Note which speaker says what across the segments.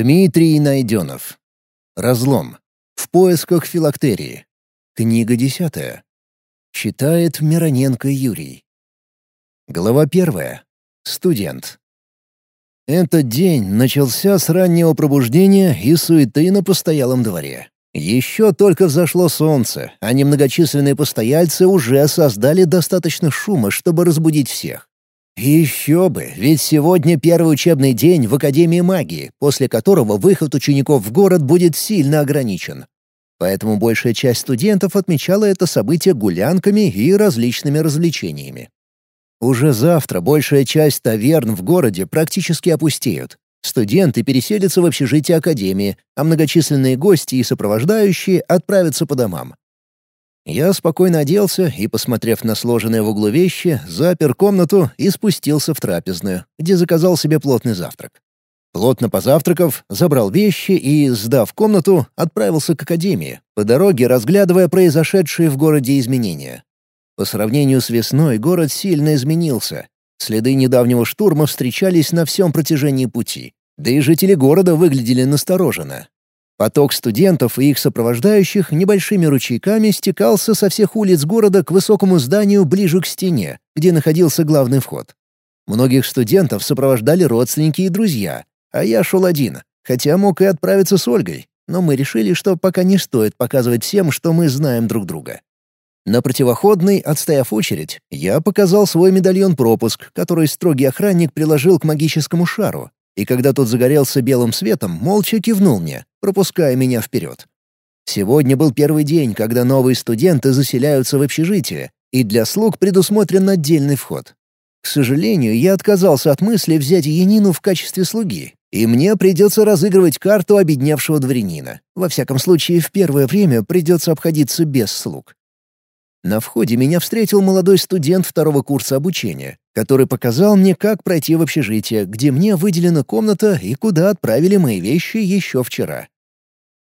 Speaker 1: Дмитрий Найденов. Разлом. В поисках филактерии. Книга десятая. Читает Мироненко Юрий. Глава первая. Студент. Этот день начался с раннего пробуждения и суеты на постоялом дворе. Еще только взошло солнце, а немногочисленные постояльцы уже создали достаточно шума, чтобы разбудить всех. Еще бы, ведь сегодня первый учебный день в Академии магии, после которого выход учеников в город будет сильно ограничен. Поэтому большая часть студентов отмечала это событие гулянками и различными развлечениями. Уже завтра большая часть таверн в городе практически опустеют. Студенты переселятся в общежитие Академии, а многочисленные гости и сопровождающие отправятся по домам. Я спокойно оделся и, посмотрев на сложенные в углу вещи, запер комнату и спустился в трапезную, где заказал себе плотный завтрак. Плотно позавтракав, забрал вещи и, сдав комнату, отправился к академии, по дороге разглядывая произошедшие в городе изменения. По сравнению с весной город сильно изменился. Следы недавнего штурма встречались на всем протяжении пути. Да и жители города выглядели настороженно. Поток студентов и их сопровождающих небольшими ручейками стекался со всех улиц города к высокому зданию ближе к стене, где находился главный вход. Многих студентов сопровождали родственники и друзья, а я шел один, хотя мог и отправиться с Ольгой, но мы решили, что пока не стоит показывать всем, что мы знаем друг друга. На противоходной, отстояв очередь, я показал свой медальон-пропуск, который строгий охранник приложил к магическому шару, и когда тот загорелся белым светом, молча кивнул мне, пропуская меня вперед. Сегодня был первый день, когда новые студенты заселяются в общежитие, и для слуг предусмотрен отдельный вход. К сожалению, я отказался от мысли взять Янину в качестве слуги, и мне придется разыгрывать карту обедневшего дворянина. Во всяком случае, в первое время придется обходиться без слуг. На входе меня встретил молодой студент второго курса обучения, который показал мне, как пройти в общежитие, где мне выделена комната и куда отправили мои вещи еще вчера.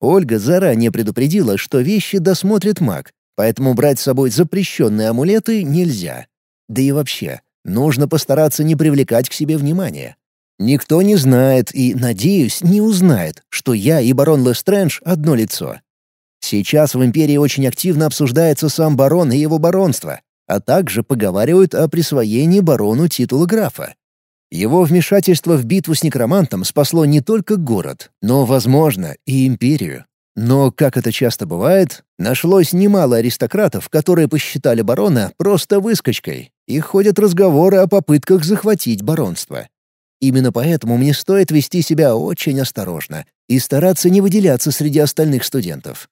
Speaker 1: Ольга заранее предупредила, что вещи досмотрит маг, поэтому брать с собой запрещенные амулеты нельзя. Да и вообще, нужно постараться не привлекать к себе внимания. Никто не знает и, надеюсь, не узнает, что я и барон Лестрэндж — одно лицо. Сейчас в Империи очень активно обсуждается сам барон и его баронство, а также поговаривают о присвоении барону титула графа. Его вмешательство в битву с некромантом спасло не только город, но, возможно, и империю. Но, как это часто бывает, нашлось немало аристократов, которые посчитали барона просто выскочкой, и ходят разговоры о попытках захватить баронство. Именно поэтому мне стоит вести себя очень осторожно и стараться не выделяться среди остальных студентов.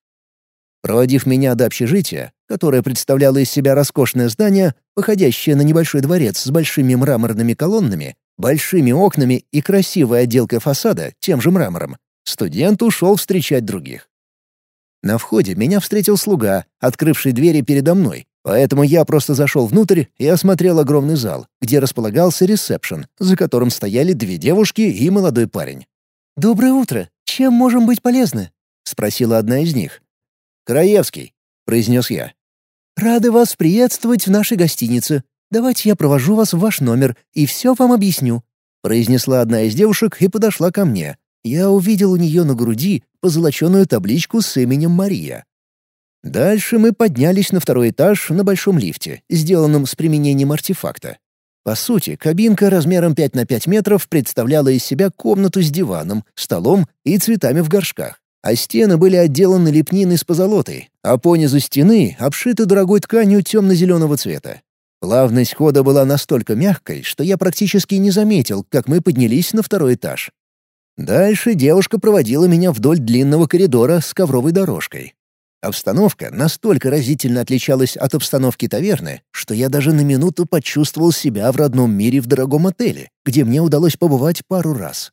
Speaker 1: Проводив меня до общежития, которое представляло из себя роскошное здание, походящее на небольшой дворец с большими мраморными колоннами, большими окнами и красивой отделкой фасада тем же мрамором, студент ушел встречать других. На входе меня встретил слуга, открывший двери передо мной, поэтому я просто зашел внутрь и осмотрел огромный зал, где располагался ресепшн, за которым стояли две девушки и молодой парень. «Доброе утро! Чем можем быть полезны?» — спросила одна из них. «Краевский», — произнес я. «Рады вас приветствовать в нашей гостинице. Давайте я провожу вас в ваш номер и все вам объясню», — произнесла одна из девушек и подошла ко мне. Я увидел у нее на груди позолоченную табличку с именем Мария. Дальше мы поднялись на второй этаж на большом лифте, сделанном с применением артефакта. По сути, кабинка размером 5 на 5 метров представляла из себя комнату с диваном, столом и цветами в горшках а стены были отделаны лепниной с позолотой, а понизу стены обшиты дорогой тканью темно-зеленого цвета. Плавность хода была настолько мягкой, что я практически не заметил, как мы поднялись на второй этаж. Дальше девушка проводила меня вдоль длинного коридора с ковровой дорожкой. Обстановка настолько разительно отличалась от обстановки таверны, что я даже на минуту почувствовал себя в родном мире в дорогом отеле, где мне удалось побывать пару раз.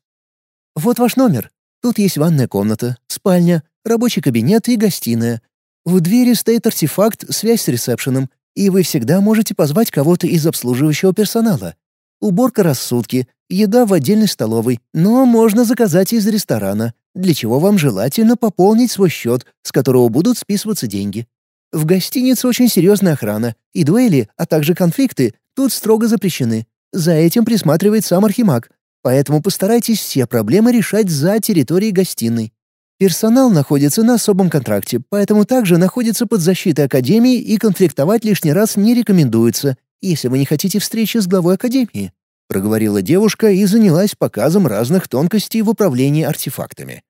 Speaker 1: «Вот ваш номер», Тут есть ванная комната, спальня, рабочий кабинет и гостиная. В двери стоит артефакт «Связь с ресепшеном», и вы всегда можете позвать кого-то из обслуживающего персонала. Уборка раз сутки, еда в отдельной столовой, но можно заказать из ресторана, для чего вам желательно пополнить свой счет, с которого будут списываться деньги. В гостинице очень серьезная охрана, и дуэли, а также конфликты тут строго запрещены. За этим присматривает сам Архимаг, поэтому постарайтесь все проблемы решать за территорией гостиной. Персонал находится на особом контракте, поэтому также находится под защитой Академии и конфликтовать лишний раз не рекомендуется, если вы не хотите встречи с главой Академии», — проговорила девушка и занялась показом разных тонкостей в управлении артефактами.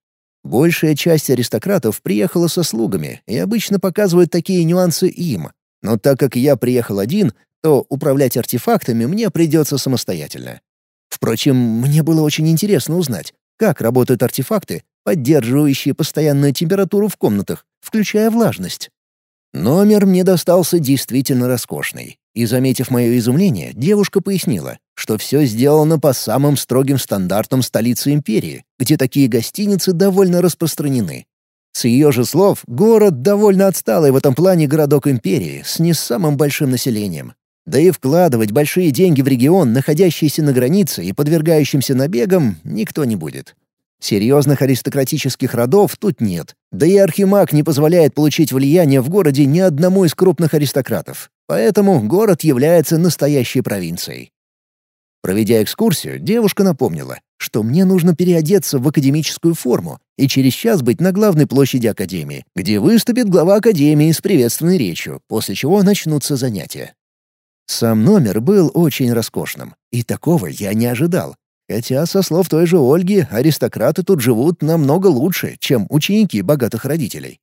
Speaker 1: Большая часть аристократов приехала со слугами и обычно показывают такие нюансы им. Но так как я приехал один, то управлять артефактами мне придется самостоятельно. Впрочем, мне было очень интересно узнать, как работают артефакты, поддерживающие постоянную температуру в комнатах, включая влажность. Номер мне достался действительно роскошный. И, заметив мое изумление, девушка пояснила, что все сделано по самым строгим стандартам столицы империи, где такие гостиницы довольно распространены. С ее же слов, город довольно отсталый в этом плане городок империи с не самым большим населением. Да и вкладывать большие деньги в регион, находящийся на границе и подвергающимся набегам, никто не будет. Серьезных аристократических родов тут нет, да и архимаг не позволяет получить влияние в городе ни одному из крупных аристократов, поэтому город является настоящей провинцией. Проведя экскурсию, девушка напомнила, что мне нужно переодеться в академическую форму и через час быть на главной площади Академии, где выступит глава Академии с приветственной речью, после чего начнутся занятия. Сам номер был очень роскошным, и такого я не ожидал, Хотя, со слов той же Ольги, аристократы тут живут намного лучше, чем ученики богатых родителей.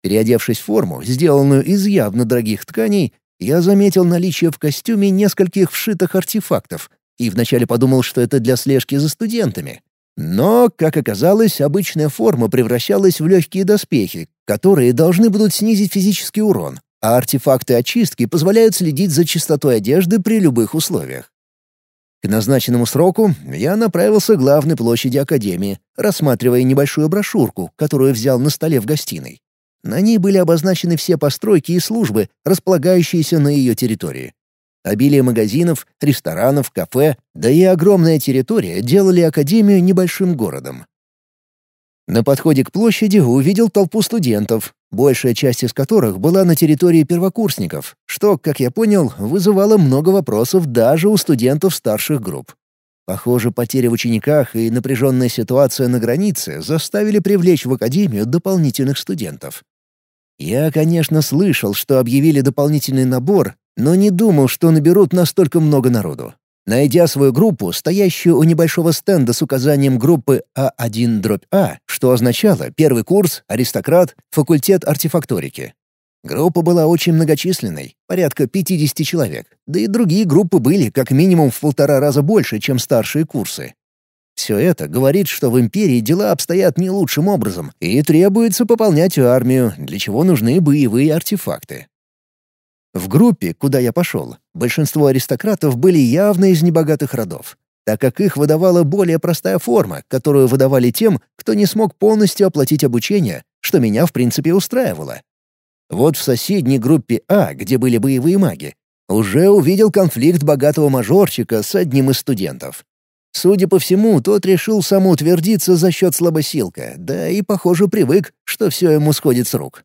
Speaker 1: Переодевшись в форму, сделанную из явно дорогих тканей, я заметил наличие в костюме нескольких вшитых артефактов и вначале подумал, что это для слежки за студентами. Но, как оказалось, обычная форма превращалась в легкие доспехи, которые должны будут снизить физический урон, а артефакты очистки позволяют следить за чистотой одежды при любых условиях. К назначенному сроку я направился к главной площади Академии, рассматривая небольшую брошюрку, которую взял на столе в гостиной. На ней были обозначены все постройки и службы, располагающиеся на ее территории. Обилие магазинов, ресторанов, кафе, да и огромная территория делали Академию небольшим городом. На подходе к площади увидел толпу студентов, большая часть из которых была на территории первокурсников, что, как я понял, вызывало много вопросов даже у студентов старших групп. Похоже, потери в учениках и напряженная ситуация на границе заставили привлечь в академию дополнительных студентов. Я, конечно, слышал, что объявили дополнительный набор, но не думал, что наберут настолько много народу. Найдя свою группу, стоящую у небольшого стенда с указанием группы А1-А, что означало первый курс, аристократ, факультет артефакторики. Группа была очень многочисленной, порядка 50 человек, да и другие группы были как минимум в полтора раза больше, чем старшие курсы. Все это говорит, что в империи дела обстоят не лучшим образом, и требуется пополнять армию, для чего нужны боевые артефакты. В группе, куда я пошел, большинство аристократов были явно из небогатых родов, так как их выдавала более простая форма, которую выдавали тем, кто не смог полностью оплатить обучение, что меня в принципе устраивало. Вот в соседней группе А, где были боевые маги, уже увидел конфликт богатого мажорчика с одним из студентов. Судя по всему, тот решил самоутвердиться за счет слабосилка, да и, похоже, привык, что все ему сходит с рук.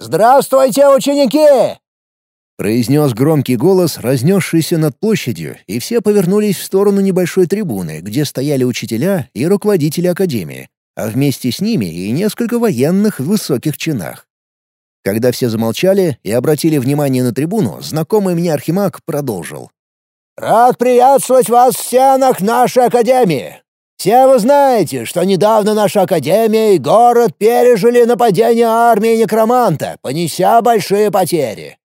Speaker 2: «Здравствуйте, ученики!»
Speaker 1: Произнес громкий голос, разнесшийся над площадью, и все повернулись в сторону небольшой трибуны, где стояли учителя и руководители академии, а вместе с ними и несколько военных в высоких чинах. Когда все замолчали и обратили внимание на трибуну, знакомый мне архимаг продолжил.
Speaker 2: «Рад приветствовать вас в стенах нашей академии. Все вы знаете, что недавно наша академия и город пережили нападение армии некроманта, понеся большие потери.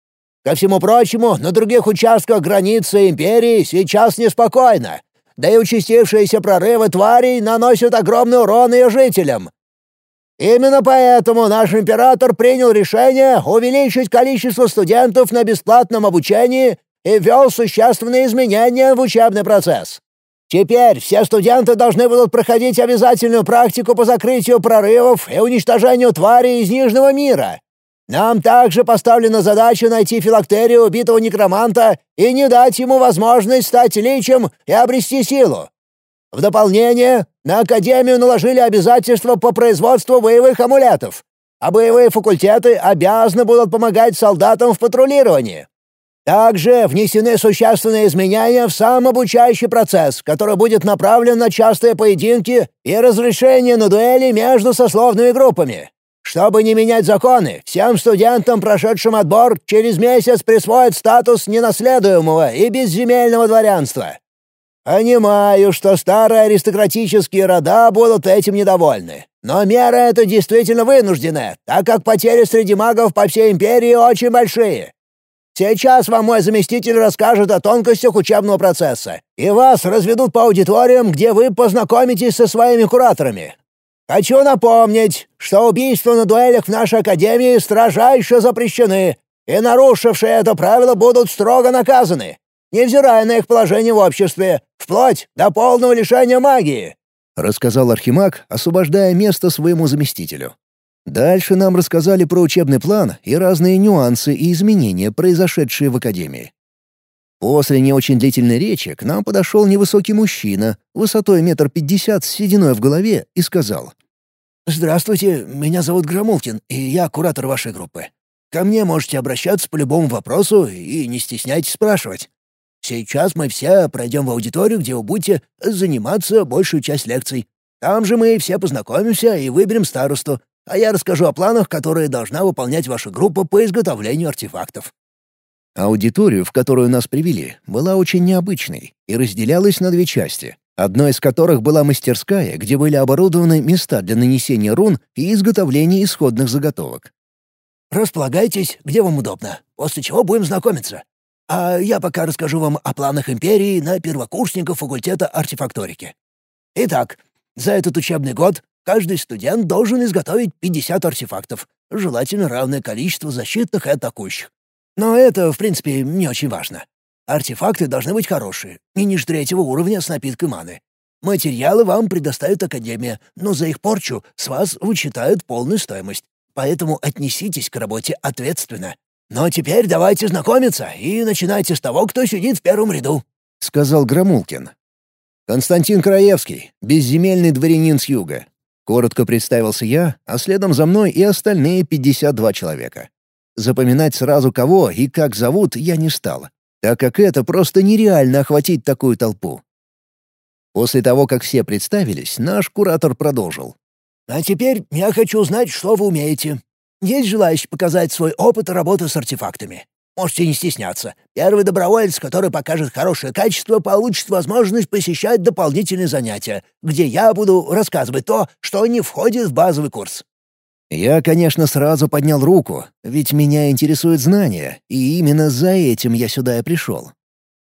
Speaker 2: Ко всему прочему, на других участках границы империи сейчас неспокойно, да и участившиеся прорывы тварей наносят огромный урон ее жителям. Именно поэтому наш император принял решение увеличить количество студентов на бесплатном обучении и ввел существенные изменения в учебный процесс. Теперь все студенты должны будут проходить обязательную практику по закрытию прорывов и уничтожению тварей из Нижнего мира, нам также поставлена задача найти филактерию убитого некроманта и не дать ему возможность стать личем и обрести силу. В дополнение, на Академию наложили обязательства по производству боевых амулетов, а боевые факультеты обязаны будут помогать солдатам в патрулировании. Также внесены существенные изменения в сам обучающий процесс, который будет направлен на частые поединки и разрешение на дуэли между сословными группами. Чтобы не менять законы, всем студентам, прошедшим отбор, через месяц присвоят статус ненаследуемого и безземельного дворянства. Понимаю, что старые аристократические рода будут этим недовольны. Но мера эта действительно вынужденная, так как потери среди магов по всей империи очень большие. Сейчас вам мой заместитель расскажет о тонкостях учебного процесса, и вас разведут по аудиториям, где вы познакомитесь со своими кураторами. Хочу напомнить, что убийства на дуэлях в нашей академии строжайше запрещены, и нарушившие это правило будут строго наказаны, невзирая на их положение в обществе, вплоть до полного лишения магии», —
Speaker 1: рассказал Архимаг, освобождая место своему заместителю. Дальше нам рассказали про учебный план и разные нюансы и изменения, произошедшие в Академии. После не очень длительной речи к нам подошел невысокий мужчина, высотой метр пятьдесят с сединой в голове, и сказал.
Speaker 2: «Здравствуйте, меня зовут Громулкин, и я куратор вашей группы. Ко мне можете обращаться по любому вопросу и не стесняйтесь спрашивать. Сейчас мы все пройдем в аудиторию, где вы будете заниматься большую часть лекций. Там же мы все познакомимся и выберем старосту, а я расскажу о планах, которые должна выполнять ваша группа по изготовлению артефактов».
Speaker 1: Аудиторию, в которую нас привели, была очень необычной и разделялась на две части, одной из которых была мастерская, где были оборудованы места для нанесения рун и изготовления исходных заготовок.
Speaker 2: «Располагайтесь, где вам удобно, после чего будем знакомиться. А я пока расскажу вам о планах Империи на первокурсников факультета артефакторики. Итак, за этот учебный год Каждый студент должен изготовить 50 артефактов, желательно равное количество защитных и атакующих. Но это, в принципе, не очень важно. Артефакты должны быть хорошие, не ниже третьего уровня с напиткой маны. Материалы вам предоставит Академия, но за их порчу с вас вычитают полную стоимость. Поэтому отнеситесь к работе ответственно. Но теперь давайте знакомиться и начинайте с того, кто сидит в первом ряду», —
Speaker 1: сказал Громулкин. «Константин Краевский, безземельный дворянин с юга. Коротко представился я, а следом за мной и остальные 52 человека. Запоминать сразу кого и как зовут я не стал, так как это просто нереально охватить такую толпу. После того, как все представились, наш куратор продолжил.
Speaker 2: «А теперь я хочу узнать, что вы умеете. Есть желающий показать свой опыт работы с артефактами? Можете не стесняться. Первый доброволец, который покажет хорошее качество, получит возможность посещать дополнительные занятия, где я буду рассказывать то, что не входит в базовый курс».
Speaker 1: Я, конечно, сразу поднял руку, ведь меня интересуют знания, и именно за этим я сюда и пришел.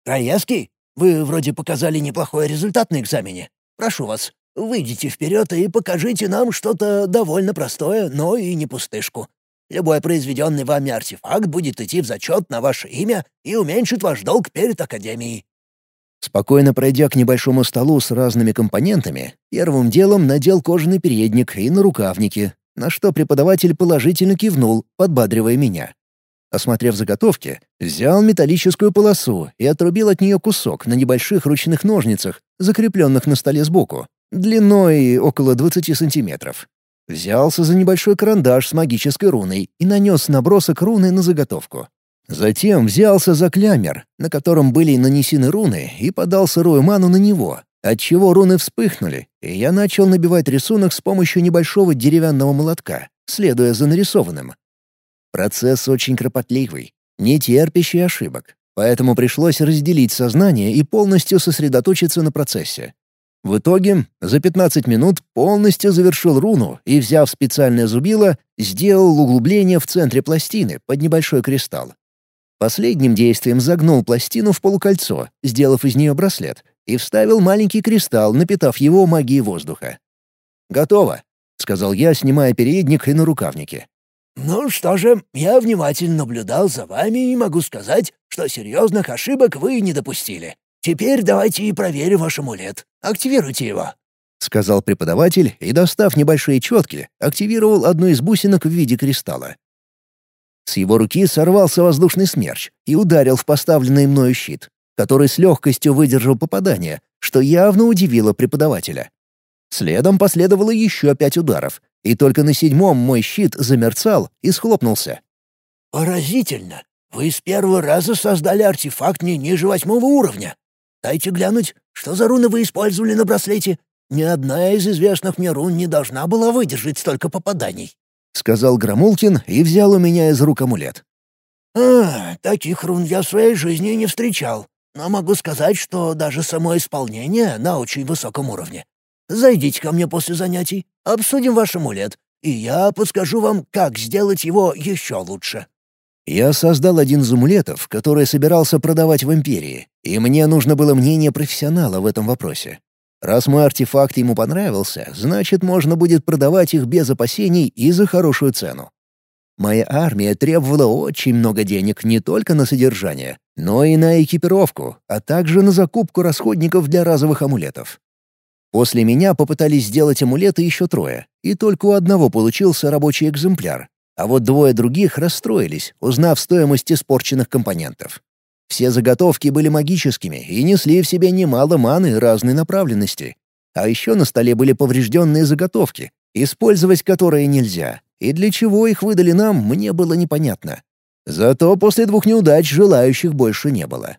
Speaker 2: «Раевский, вы вроде показали неплохой результат на экзамене. Прошу вас, выйдите вперед и покажите нам что-то довольно простое, но и не пустышку. Любой произведенный вами артефакт будет идти в зачет на ваше имя и уменьшит ваш долг перед Академией».
Speaker 1: Спокойно пройдя к небольшому столу с разными компонентами, первым делом надел кожаный передник и нарукавники, на что преподаватель положительно кивнул, подбадривая меня. Осмотрев заготовки, взял металлическую полосу и отрубил от нее кусок на небольших ручных ножницах, закрепленных на столе сбоку, длиной около 20 сантиметров. Взялся за небольшой карандаш с магической руной и нанес набросок руны на заготовку. Затем взялся за клямер, на котором были нанесены руны, и подал сырую ману на него, отчего руны вспыхнули, и я начал набивать рисунок с помощью небольшого деревянного молотка, следуя за нарисованным. Процесс очень кропотливый, не терпящий ошибок, поэтому пришлось разделить сознание и полностью сосредоточиться на процессе. В итоге за 15 минут полностью завершил руну и, взяв специальное зубило, сделал углубление в центре пластины под небольшой кристалл. Последним действием загнул пластину в полукольцо, сделав из нее браслет, и вставил маленький кристалл, напитав его магией воздуха. «Готово», — сказал я, снимая передник и нарукавники.
Speaker 2: «Ну что же, я внимательно наблюдал за вами и могу сказать, что серьезных ошибок вы не допустили. Теперь давайте и проверим ваш амулет. Активируйте его», —
Speaker 1: сказал преподаватель и, достав небольшие четки, активировал одну из бусинок в виде кристалла. С его руки сорвался воздушный смерч и ударил в поставленный мною щит, который с легкостью выдержал попадание, что явно удивило преподавателя. Следом последовало еще пять ударов, и только на седьмом мой щит замерцал и схлопнулся.
Speaker 2: «Поразительно! вы с первого раза создали артефакт не ниже восьмого уровня. Дайте глянуть, что за руны вы использовали на браслете. Ни одна из известных мне рун не должна была выдержать столько попаданий», —
Speaker 1: сказал Громулкин и взял у меня из рук амулет.
Speaker 2: «А, таких рун я в своей жизни не встречал, но могу сказать, что даже само исполнение на очень высоком уровне. Зайдите ко мне после занятий, обсудим ваш амулет, и я подскажу вам, как сделать его еще лучше».
Speaker 1: Я создал один из амулетов, который собирался продавать в Империи, и мне нужно было мнение профессионала в этом вопросе. Раз мой артефакт ему понравился, значит, можно будет продавать их без опасений и за хорошую цену. Моя армия требовала очень много денег не только на содержание, но и на экипировку, а также на закупку расходников для разовых амулетов. После меня попытались сделать амулеты еще трое, и только у одного получился рабочий экземпляр, а вот двое других расстроились, узнав стоимость испорченных компонентов. Все заготовки были магическими и несли в себе немало маны разной направленности. А еще на столе были поврежденные заготовки, использовать которые нельзя, и для чего их выдали нам, мне было непонятно. Зато после двух неудач желающих больше не было.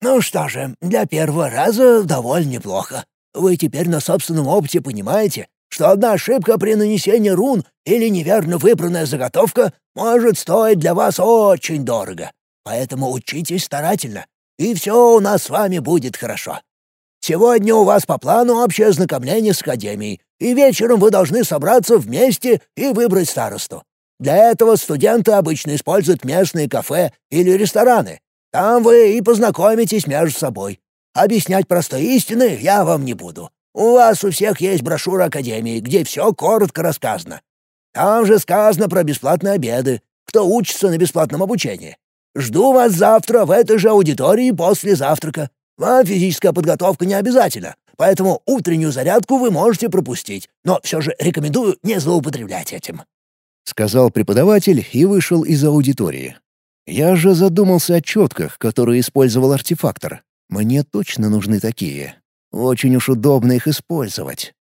Speaker 2: «Ну что же, для первого раза довольно неплохо. Вы теперь на собственном опыте понимаете, что одна ошибка при нанесении рун или неверно выбранная заготовка может стоить для вас очень дорого. Поэтому учитесь старательно, и все у нас с вами будет хорошо. Сегодня у вас по плану общее знакомление с Академией, и вечером вы должны собраться вместе и выбрать старосту. Для этого студенты обычно используют местные кафе или рестораны. Там вы и познакомитесь между собой. Объяснять простые истины я вам не буду. У вас у всех есть брошюра Академии, где все коротко рассказано. Там же сказано про бесплатные обеды, кто учится на бесплатном обучении. Жду вас завтра в этой же аудитории после завтрака. Вам физическая подготовка не обязательна, поэтому утреннюю зарядку вы можете пропустить, но все же рекомендую не злоупотреблять этим», —
Speaker 1: сказал преподаватель и вышел из аудитории. Я же задумался о четках, которые использовал артефактор. Мне точно нужны такие. Очень уж удобно их использовать.